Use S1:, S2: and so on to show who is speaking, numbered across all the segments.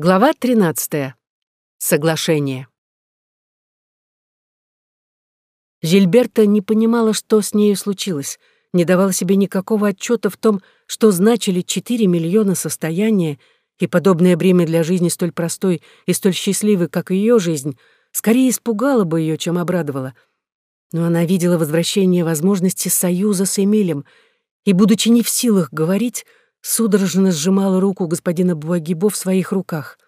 S1: Глава 13. Соглашение. Жильберта не понимала, что с нею случилось, не давала себе никакого отчета в том, что значили 4 миллиона состояния, и подобное бремя для жизни столь простой и столь счастливой, как ее жизнь, скорее испугало бы ее, чем обрадовало. Но она видела возвращение возможности союза с Эмилем, и, будучи не в силах говорить, судорожно сжимала руку господина Буагибо в своих руках.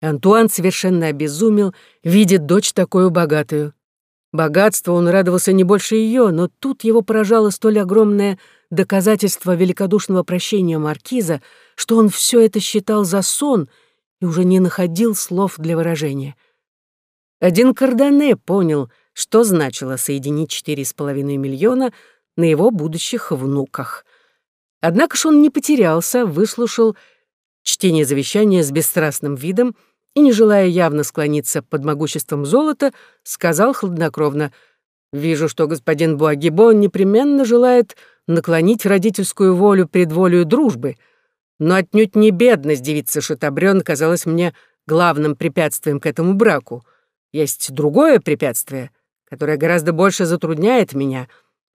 S1: Антуан совершенно обезумел, видит дочь такую богатую. Богатство он радовался не больше ее, но тут его поражало столь огромное доказательство великодушного прощения маркиза, что он все это считал за сон и уже не находил слов для выражения. Один Кардане понял, что значило соединить четыре с половиной миллиона на его будущих внуках — Однако ж он не потерялся, выслушал чтение завещания с бесстрастным видом и, не желая явно склониться под могуществом золота, сказал хладнокровно, «Вижу, что господин Буагибо непременно желает наклонить родительскую волю пред волею дружбы, но отнюдь не бедность девицы Шатабрён казалась мне главным препятствием к этому браку. Есть другое препятствие, которое гораздо больше затрудняет меня,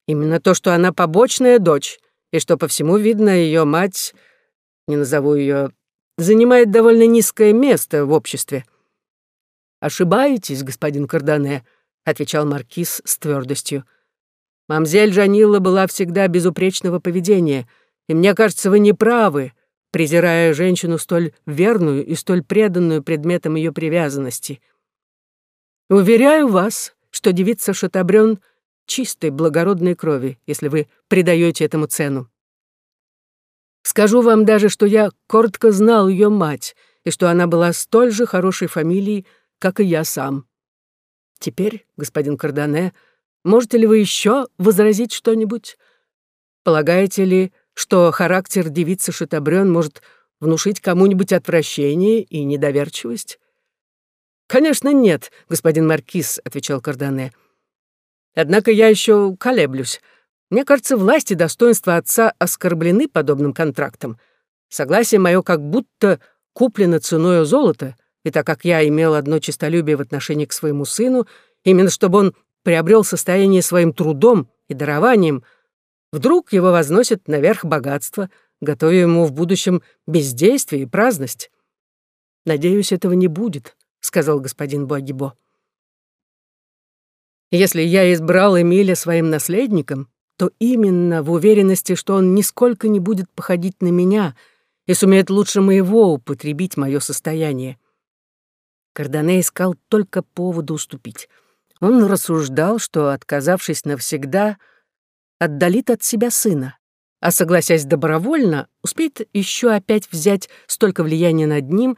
S1: именно то, что она побочная дочь» и что по всему видно, ее мать, не назову ее, занимает довольно низкое место в обществе. «Ошибаетесь, господин Кардане», — отвечал маркиз с твердостью. «Мамзель Жанила была всегда безупречного поведения, и мне кажется, вы не правы, презирая женщину столь верную и столь преданную предметом ее привязанности. Уверяю вас, что девица Шатабрён — чистой, благородной крови, если вы придаете этому цену. Скажу вам даже, что я коротко знал ее мать, и что она была столь же хорошей фамилией, как и я сам. Теперь, господин Кардане, можете ли вы еще возразить что-нибудь? Полагаете ли, что характер девицы Шатабрён может внушить кому-нибудь отвращение и недоверчивость? «Конечно, нет, господин Маркиз», — отвечал Кардане. Однако я еще колеблюсь. Мне кажется, власть и достоинство отца оскорблены подобным контрактом. Согласие мое как будто куплено ценою золота, и так как я имел одно честолюбие в отношении к своему сыну, именно чтобы он приобрел состояние своим трудом и дарованием, вдруг его возносят наверх богатства, готовя ему в будущем бездействие и праздность. «Надеюсь, этого не будет», — сказал господин Буагибо. Если я избрал Эмиля своим наследником, то именно в уверенности, что он нисколько не будет походить на меня и сумеет лучше моего употребить мое состояние. Кардане искал только повода уступить. Он рассуждал, что, отказавшись навсегда, отдалит от себя сына, а, согласясь добровольно, успеет еще опять взять столько влияния над ним,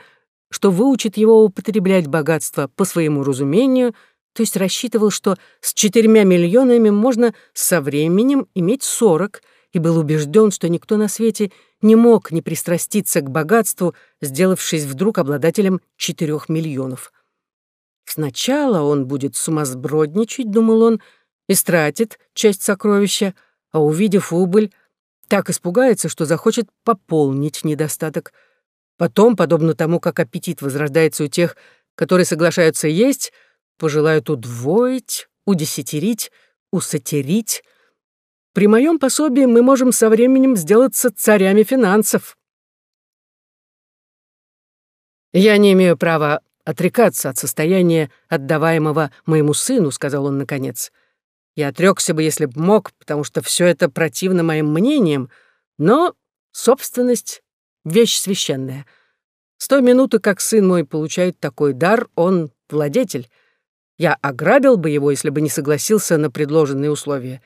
S1: что выучит его употреблять богатство по своему разумению — то есть рассчитывал, что с четырьмя миллионами можно со временем иметь сорок, и был убежден, что никто на свете не мог не пристраститься к богатству, сделавшись вдруг обладателем четырех миллионов. Сначала он будет сумасбродничать, думал он, и стратит часть сокровища, а увидев убыль, так испугается, что захочет пополнить недостаток. Потом, подобно тому, как аппетит возрождается у тех, которые соглашаются есть, пожелают удвоить, удесятерить, усатерить. При моем пособии мы можем со временем сделаться царями финансов. «Я не имею права отрекаться от состояния, отдаваемого моему сыну», — сказал он наконец. «Я отрекся бы, если б мог, потому что все это противно моим мнениям, но собственность — вещь священная. С той минуты, как сын мой получает такой дар, он владетель, я ограбил бы его, если бы не согласился на предложенные условия.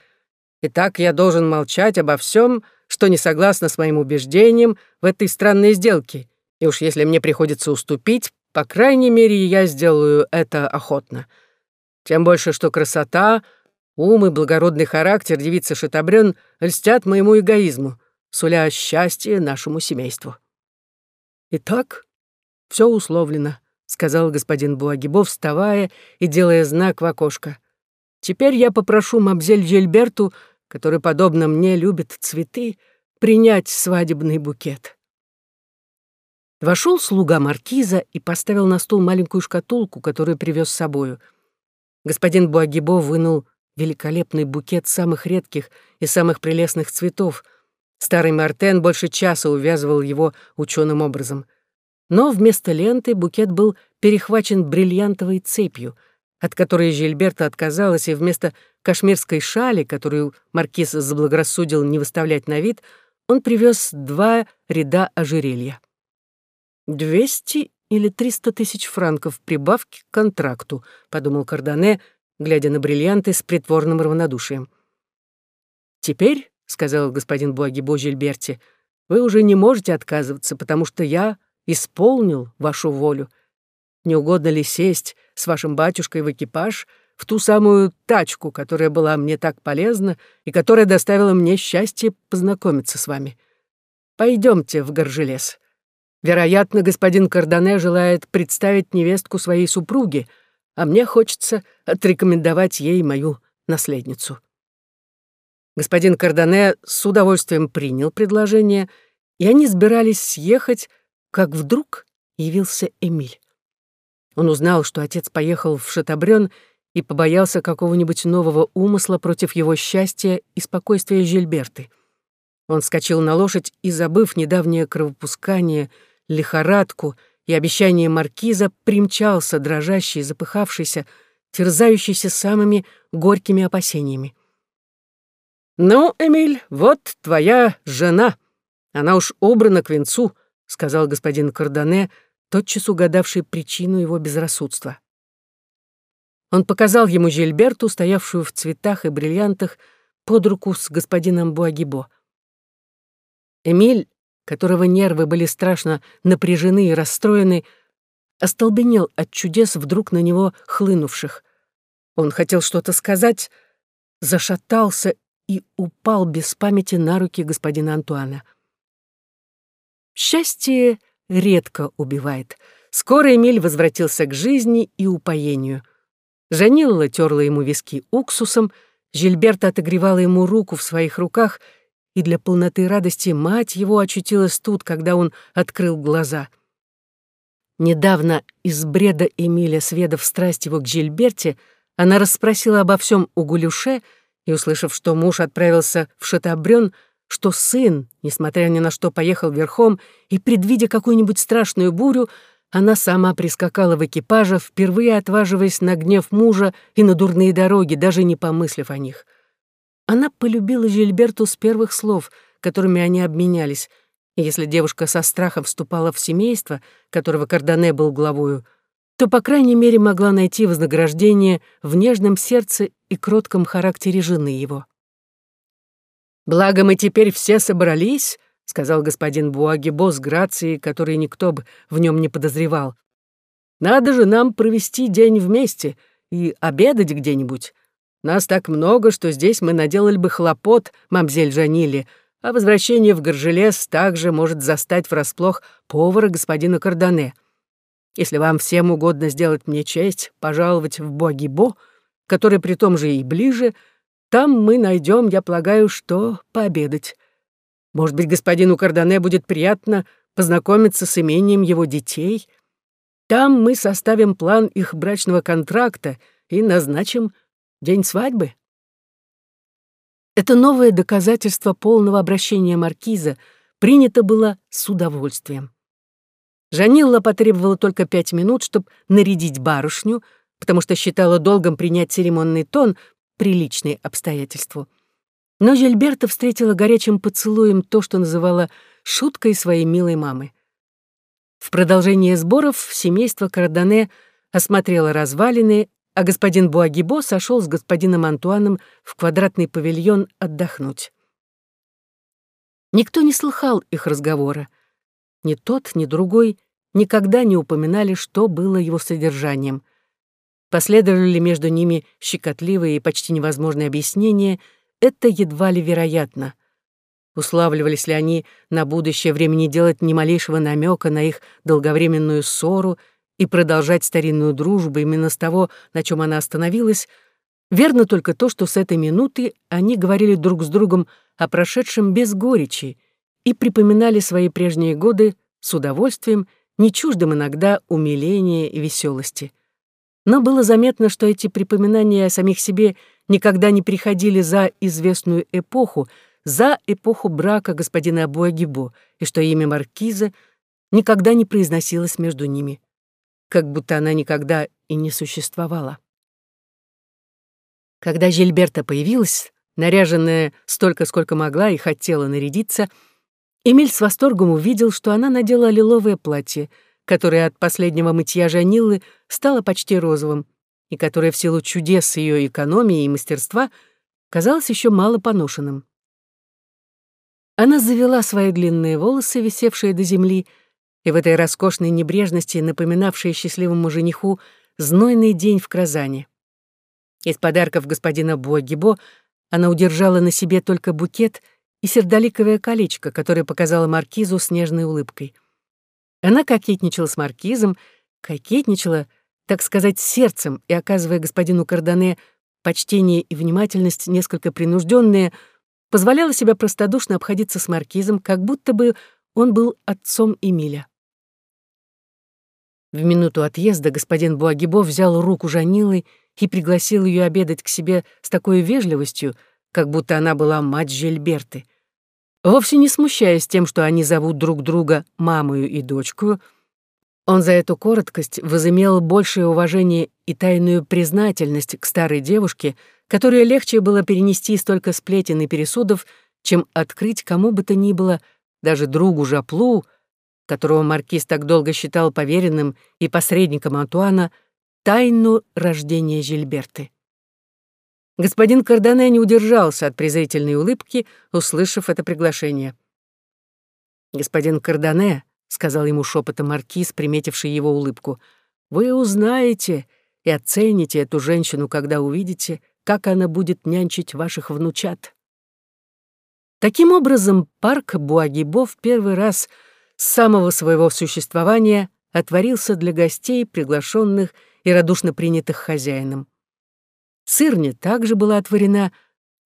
S1: Итак, я должен молчать обо всем, что не согласно с моим убеждением в этой странной сделке. И уж если мне приходится уступить, по крайней мере, я сделаю это охотно. Тем больше, что красота, ум и благородный характер девицы Шатабрён льстят моему эгоизму, суля счастье нашему семейству. Итак, все условлено сказал господин Буагибо, вставая и делая знак в окошко. «Теперь я попрошу мамзель Жильберту, который, подобно мне, любит цветы, принять свадебный букет». Вошел слуга маркиза и поставил на стол маленькую шкатулку, которую привез с собою. Господин Буагибо вынул великолепный букет самых редких и самых прелестных цветов. Старый Мартен больше часа увязывал его ученым образом. Но вместо ленты букет был перехвачен бриллиантовой цепью, от которой Жильберта отказалась, и вместо кашмирской шали, которую маркиз заблагорассудил не выставлять на вид, он привез два ряда ожерелья. «Двести или триста тысяч франков прибавки к контракту», — подумал Кардане, глядя на бриллианты с притворным равнодушием. «Теперь», — сказал господин Буагибо Жильберти, — «вы уже не можете отказываться, потому что я исполнил вашу волю. Не угодно ли сесть с вашим батюшкой в экипаж в ту самую тачку, которая была мне так полезна и которая доставила мне счастье познакомиться с вами? Пойдемте в Горжелес. Вероятно, господин Кардане желает представить невестку своей супруге, а мне хочется отрекомендовать ей мою наследницу. Господин Кардане с удовольствием принял предложение, и они сбирались съехать, как вдруг явился Эмиль. Он узнал, что отец поехал в Шатабрён и побоялся какого-нибудь нового умысла против его счастья и спокойствия Жильберты. Он вскочил на лошадь и, забыв недавнее кровопускание, лихорадку и обещание маркиза, примчался, дрожащий, запыхавшийся, терзающийся самыми горькими опасениями. «Ну, Эмиль, вот твоя жена. Она уж убрана к венцу», — сказал господин Кардане, тотчас угадавший причину его безрассудства. Он показал ему Жильберту, стоявшую в цветах и бриллиантах, под руку с господином Буагибо. Эмиль, которого нервы были страшно напряжены и расстроены, остолбенел от чудес вдруг на него хлынувших. Он хотел что-то сказать, зашатался и упал без памяти на руки господина Антуана. Счастье редко убивает. Скоро Эмиль возвратился к жизни и упоению. Жанилла терла ему виски уксусом, Жильберта отогревала ему руку в своих руках, и для полноты радости мать его очутилась тут, когда он открыл глаза. Недавно из бреда Эмиля, сведав страсть его к Жильберте, она расспросила обо всем у Гулюше и, услышав, что муж отправился в Шатабрён, что сын, несмотря ни на что, поехал верхом, и, предвидя какую-нибудь страшную бурю, она сама прискакала в экипаже, впервые отваживаясь на гнев мужа и на дурные дороги, даже не помыслив о них. Она полюбила Жильберту с первых слов, которыми они обменялись, и если девушка со страхом вступала в семейство, которого Кардане был главою, то, по крайней мере, могла найти вознаграждение в нежном сердце и кротком характере жены его. «Благо мы теперь все собрались», — сказал господин Буагибо с грацией, которой никто бы в нем не подозревал. «Надо же нам провести день вместе и обедать где-нибудь. Нас так много, что здесь мы наделали бы хлопот, мамзель Жанили, а возвращение в Горжелес также может застать врасплох повара господина Кардане. Если вам всем угодно сделать мне честь пожаловать в Буагибо, который при том же и ближе — там мы найдем, я полагаю, что пообедать. Может быть, господину Кардане будет приятно познакомиться с имением его детей. Там мы составим план их брачного контракта и назначим день свадьбы. Это новое доказательство полного обращения маркиза принято было с удовольствием. Жанилла потребовала только пять минут, чтобы нарядить барышню, потому что считала долгом принять церемонный тон, приличный обстоятельству. Но Жильберта встретила горячим поцелуем то, что называла шуткой своей милой мамы. В продолжение сборов семейство Кардане осмотрело развалины, а господин Буагибо сошел с господином Антуаном в квадратный павильон отдохнуть. Никто не слыхал их разговора. Ни тот, ни другой никогда не упоминали, что было его содержанием — Последовали между ними щекотливые и почти невозможные объяснения, это едва ли вероятно. Уславливались ли они на будущее время не делать ни малейшего намека на их долговременную ссору и продолжать старинную дружбу именно с того, на чем она остановилась, верно только то, что с этой минуты они говорили друг с другом о прошедшем без горечи и припоминали свои прежние годы с удовольствием, не чуждым иногда умиления и веселости. Но было заметно, что эти припоминания о самих себе никогда не приходили за известную эпоху, за эпоху брака господина Буагибо, и что имя Маркиза никогда не произносилось между ними, как будто она никогда и не существовала. Когда Жильберта появилась, наряженная столько, сколько могла и хотела нарядиться, Эмиль с восторгом увидел, что она надела лиловое платье, которое от последнего мытья Жаниллы стало почти розовым, и которое в силу чудес ее экономии и мастерства казалось еще мало поношенным. Она завела свои длинные волосы, висевшие до земли, и в этой роскошной небрежности, напоминавшей счастливому жениху знойный день в Казани. Из подарков господина Буагибо она удержала на себе только букет и сердоликовое колечко, которое показала маркизу с нежной улыбкой. Она кокетничала с маркизом, кокетничала, так сказать, сердцем, и, оказывая господину Кардане почтение и внимательность несколько принужденные, позволяла себя простодушно обходиться с маркизом, как будто бы он был отцом Эмиля. В минуту отъезда господин Буагибо взял руку Жанилы и пригласил ее обедать к себе с такой вежливостью, как будто она была мать Жильберты. Вовсе не смущаясь тем, что они зовут друг друга мамою и дочкою, он за эту короткость возымел большее уважение и тайную признательность к старой девушке, которую легче было перенести столько сплетен и пересудов, чем открыть кому бы то ни было, даже другу Жаплу, которого маркиз так долго считал поверенным и посредником Антуана, тайну рождения Жильберты. Господин Кардане не удержался от презрительной улыбки, услышав это приглашение. «Господин Кардане», — сказал ему шепотом маркиз, приметивший его улыбку, «вы узнаете и оцените эту женщину, когда увидите, как она будет нянчить ваших внучат». Таким образом, парк Буагибо в первый раз с самого своего существования отворился для гостей, приглашенных и радушно принятых хозяином. Сырня также была отворена,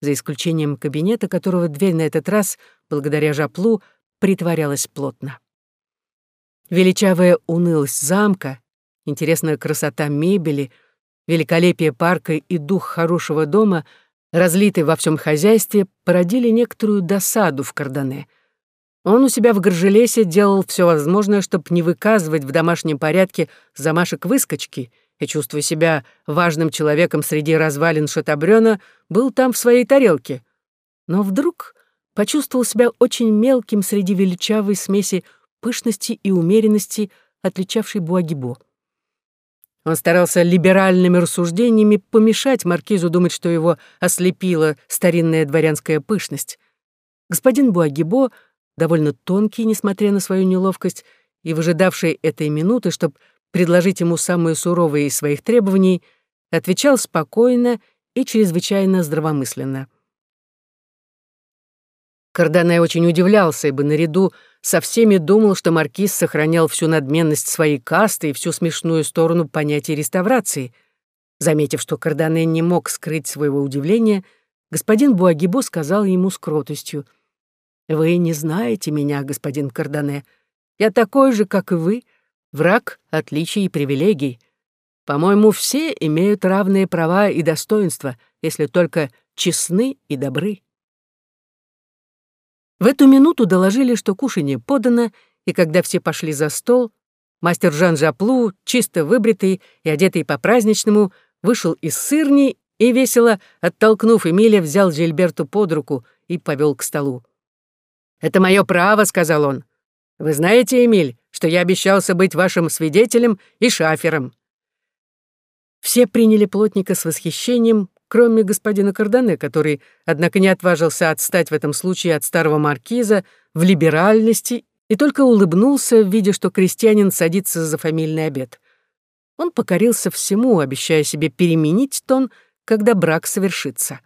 S1: за исключением кабинета, которого дверь на этот раз, благодаря жаплу, притворялась плотно. Величавая унылость замка, интересная красота мебели, великолепие парка и дух хорошего дома, разлитый во всем хозяйстве, породили некоторую досаду в Кардане. Он у себя в Горжелесе делал все возможное, чтобы не выказывать в домашнем порядке замашек выскочки — и, чувствуя себя важным человеком среди развалин Шатабрёна, был там в своей тарелке. Но вдруг почувствовал себя очень мелким среди величавой смеси пышности и умеренности, отличавшей Буагибо. Он старался либеральными рассуждениями помешать маркизу думать, что его ослепила старинная дворянская пышность. Господин Буагибо, довольно тонкий, несмотря на свою неловкость, и выжидавший этой минуты, чтобы предложить ему самые суровые из своих требований, отвечал спокойно и чрезвычайно здравомысленно. Кардане очень удивлялся, ибо наряду со всеми думал, что маркиз сохранял всю надменность своей касты и всю смешную сторону понятия реставрации. Заметив, что Кардане не мог скрыть своего удивления, господин Буагибо сказал ему с кротостью, «Вы не знаете меня, господин Кардане. Я такой же, как и вы, — враг отличий и привилегий. По-моему, все имеют равные права и достоинства, если только честны и добры. В эту минуту доложили, что кушанье подано, и когда все пошли за стол, мастер Жан Жаплу, чисто выбритый и одетый по-праздничному, вышел из сырни и, весело оттолкнув Эмиля, взял Жильберту под руку и повел к столу. «Это мое право», — сказал он. «Вы знаете, Эмиль, что я обещался быть вашим свидетелем и шафером». Все приняли плотника с восхищением, кроме господина Кардане, который, однако, не отважился отстать в этом случае от старого маркиза в либеральности и только улыбнулся, видя, что крестьянин садится за фамильный обед. Он покорился всему, обещая себе переменить тон, когда брак совершится.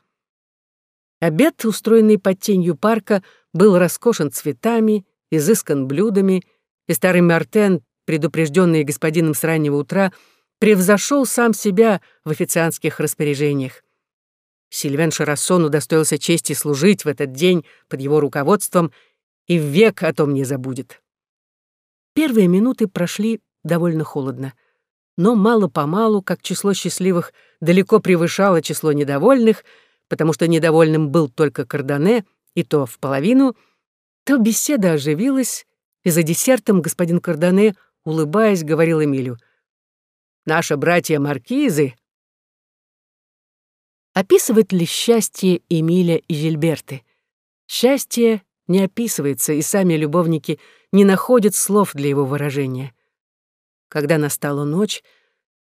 S1: Обед, устроенный под тенью парка, был роскошен цветами, изыскан блюдами — и старый Мартен, предупрежденный господином с раннего утра, превзошел сам себя в официантских распоряжениях. Сильвен Шарассон удостоился чести служить в этот день под его руководством и век о том не забудет. Первые минуты прошли довольно холодно. Но мало-помалу, как число счастливых далеко превышало число недовольных, потому что недовольным был только Кардане, и то в половину, то беседа оживилась, и за десертом господин Кардане, улыбаясь, говорил Эмилю, «Наши братья-маркизы...» Описывать ли счастье Эмиля и Жильберты? Счастье не описывается, и сами любовники не находят слов для его выражения. Когда настала ночь,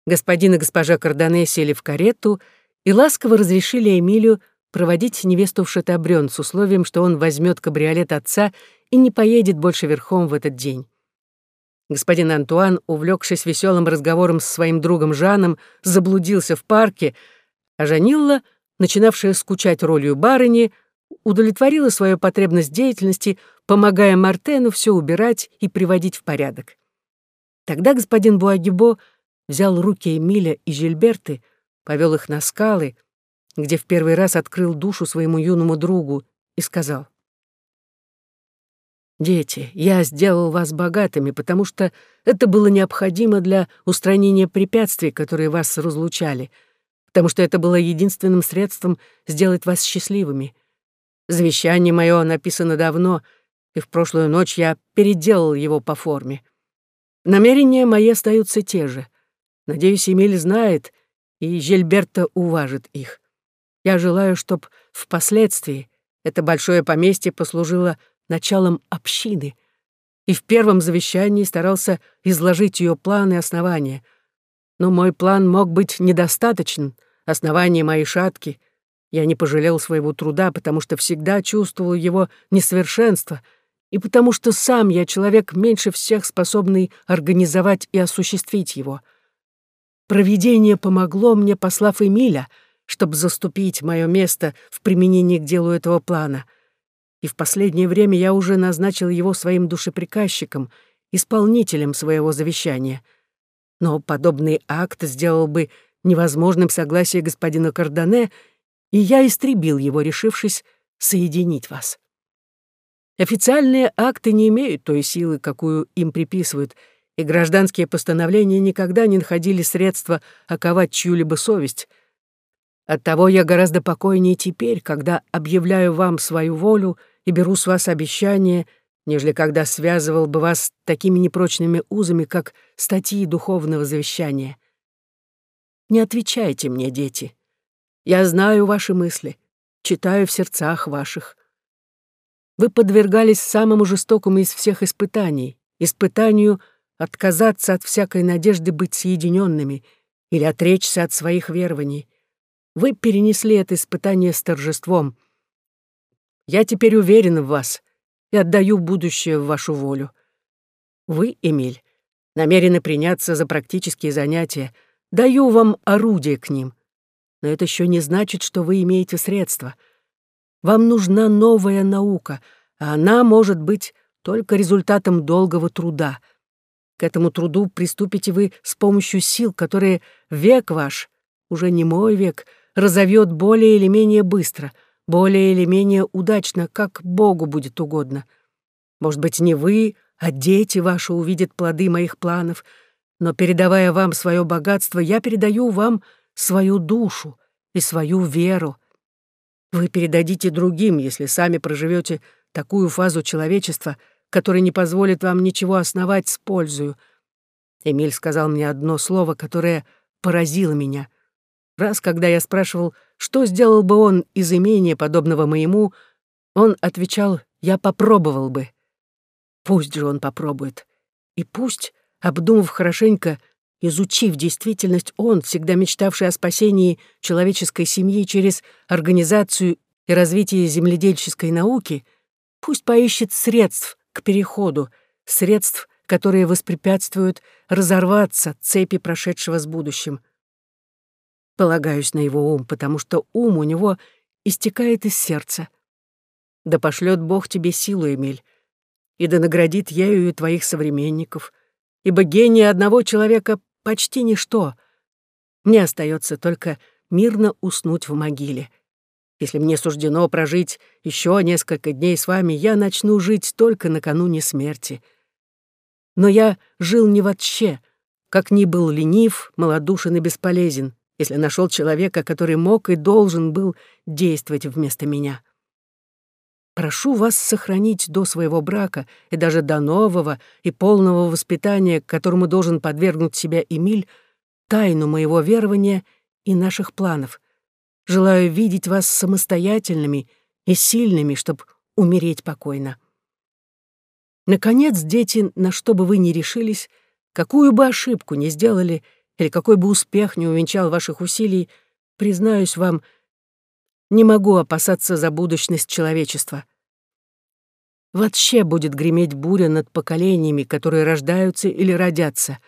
S1: господин и госпожа Кардане сели в карету и ласково разрешили Эмилию проводить невесту в Шатабрён с условием, что он возьмет кабриолет отца и не поедет больше верхом в этот день. Господин Антуан, увлекшись веселым разговором с своим другом Жаном, заблудился в парке, а Жанилла, начинавшая скучать ролью барыни, удовлетворила свою потребность деятельности, помогая Мартену все убирать и приводить в порядок. Тогда господин Буагибо взял руки Эмиля и Жильберты, повел их на скалы, где в первый раз открыл душу своему юному другу и сказал. «Дети, я сделал вас богатыми, потому что это было необходимо для устранения препятствий, которые вас разлучали, потому что это было единственным средством сделать вас счастливыми. Завещание мое написано давно, и в прошлую ночь я переделал его по форме. Намерения мои остаются те же. Надеюсь, Эмиль знает, и Жильберта уважит их. Я желаю, чтобы впоследствии это большое поместье послужило началом общины, и в первом завещании старался изложить ее планы и основания. Но мой план мог быть недостаточен, основания мои шатки. Я не пожалел своего труда, потому что всегда чувствовал его несовершенство — и потому что сам я человек меньше всех способный организовать и осуществить его. Провидение помогло мне, послав Эмиля, чтобы заступить мое место в применении к делу этого плана. И в последнее время я уже назначил его своим душеприказчиком, исполнителем своего завещания. Но подобный акт сделал бы невозможным согласие господина Кардане, и я истребил его, решившись соединить вас. Официальные акты не имеют той силы, какую им приписывают, и гражданские постановления никогда не находили средства оковать чью-либо совесть. Оттого я гораздо покойнее теперь, когда объявляю вам свою волю и беру с вас обещание, нежели когда связывал бы вас такими непрочными узами, как статьи духовного завещания. Не отвечайте мне, дети. Я знаю ваши мысли, читаю в сердцах ваших. Вы подвергались самому жестокому из всех испытаний, испытанию отказаться от всякой надежды быть соединенными или отречься от своих верований. Вы перенесли это испытание с торжеством. Я теперь уверен в вас и отдаю будущее в вашу волю. Вы, Эмиль, намерены приняться за практические занятия, даю вам орудие к ним. Но это еще не значит, что вы имеете средства — вам нужна новая наука, а она может быть только результатом долгого труда. К этому труду приступите вы с помощью сил, которые век ваш, уже не мой век, разовьет более или менее быстро, более или менее удачно, как Богу будет угодно. Может быть, не вы, а дети ваши увидят плоды моих планов, но, передавая вам свое богатство, я передаю вам свою душу и свою веру, вы передадите другим, если сами проживете такую фазу человечества, которая не позволит вам ничего основать с пользою. Эмиль сказал мне одно слово, которое поразило меня. Раз, когда я спрашивал, что сделал бы он из имения, подобного моему, он отвечал, я попробовал бы. Пусть же он попробует. И пусть, обдумав хорошенько, Изучив действительность, он, всегда мечтавший о спасении человеческой семьи через организацию и развитие земледельческой науки, пусть поищет средств к переходу, средств, которые воспрепятствуют разорваться цепи прошедшего с будущим. Полагаюсь на его ум, потому что ум у него истекает из сердца. Да пошлет Бог тебе силу, Эмиль, и да наградит ею и твоих современников, ибо гений одного человека почти ничто. Мне остается только мирно уснуть в могиле. Если мне суждено прожить еще несколько дней с вами, я начну жить только накануне смерти. Но я жил не вообще, как ни был ленив, малодушен и бесполезен, если нашел человека, который мог и должен был действовать вместо меня. Прошу вас сохранить до своего брака и даже до нового и полного воспитания, которому должен подвергнуть себя Эмиль, тайну моего верования и наших планов. Желаю видеть вас самостоятельными и сильными, чтобы умереть покойно. Наконец, дети, на что бы вы ни решились, какую бы ошибку ни сделали или какой бы успех не увенчал ваших усилий, признаюсь вам, не могу опасаться за будущность человечества. Вообще будет греметь буря над поколениями, которые рождаются или родятся.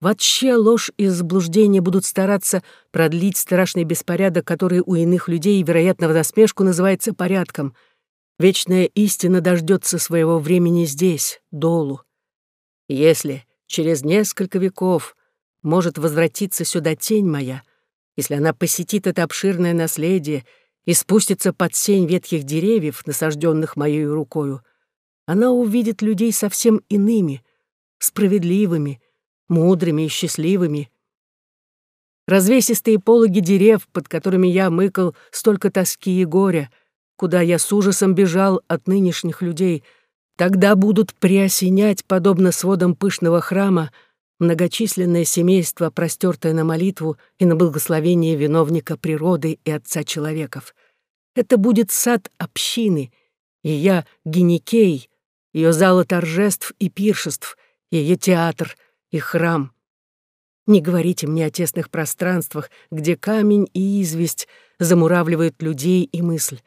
S1: Вообще ложь и заблуждение будут стараться продлить страшный беспорядок, который у иных людей, вероятно, в насмешку называется порядком — Вечная истина дождется своего времени здесь, долу. Если через несколько веков может возвратиться сюда тень моя, если она посетит это обширное наследие и спустится под сень ветхих деревьев, насажденных моей рукою, она увидит людей совсем иными, справедливыми, мудрыми и счастливыми. Развесистые пологи дерев, под которыми я мыкал столько тоски и горя — куда я с ужасом бежал от нынешних людей, тогда будут приосенять, подобно сводам пышного храма, многочисленное семейство, простертое на молитву и на благословение виновника природы и отца человеков. Это будет сад общины, и я — Геникей, ее зала торжеств и пиршеств, ее театр и храм. Не говорите мне о тесных пространствах, где камень и известь замуравливают людей и мысль.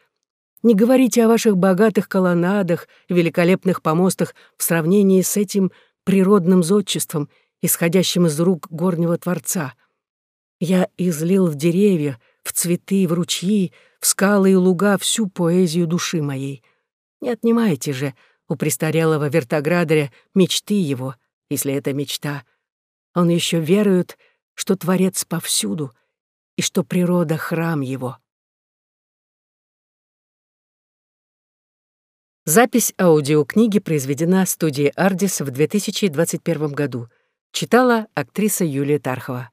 S1: Не говорите о ваших богатых колоннадах и великолепных помостах в сравнении с этим природным зодчеством, исходящим из рук горнего Творца. Я излил в деревья, в цветы, в ручьи, в скалы и луга всю поэзию души моей. Не отнимайте же у престарелого вертоградаря мечты его, если это мечта. Он еще верует, что Творец повсюду и что природа — храм его. Запись аудиокниги произведена студией «Ардис» в 2021 году. Читала актриса Юлия Тархова.